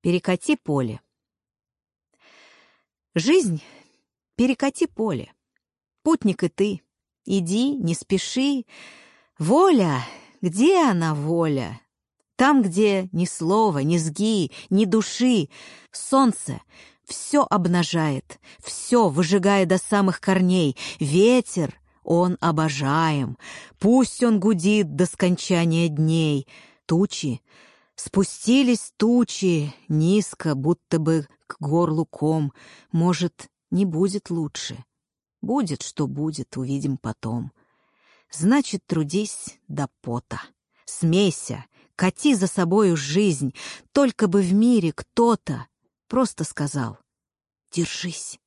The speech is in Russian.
Перекати поле. Жизнь — перекати поле. Путник и ты. Иди, не спеши. Воля, где она, воля? Там, где ни слова, ни сги, ни души. Солнце все обнажает, все выжигая до самых корней. Ветер, он обожаем. Пусть он гудит до скончания дней. Тучи Спустились тучи низко, будто бы к горлу ком. Может, не будет лучше. Будет, что будет, увидим потом. Значит, трудись до пота. Смейся, кати за собою жизнь, только бы в мире кто-то просто сказал «Держись».